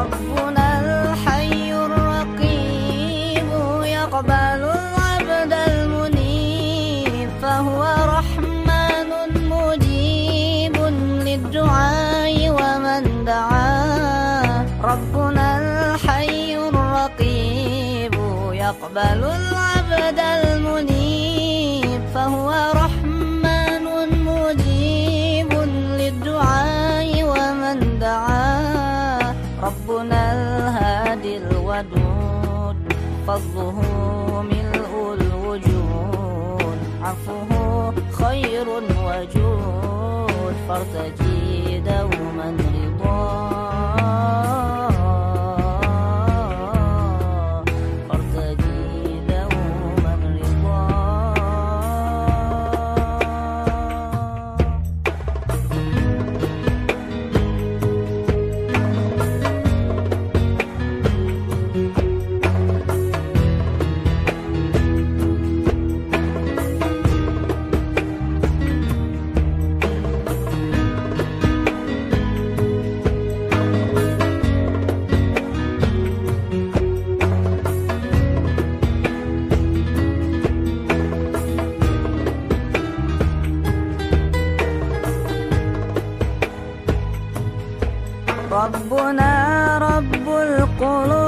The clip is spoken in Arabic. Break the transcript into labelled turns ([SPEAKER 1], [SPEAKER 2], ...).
[SPEAKER 1] ربنا الحي الرقيب يقبل العبد المنيب فهو رحمن مجيب للدعاء ومن ربنا الحي الرقيب يقبل العبد المنيب فضله ملء الوجود عفوه خير وجود. فارتجي follow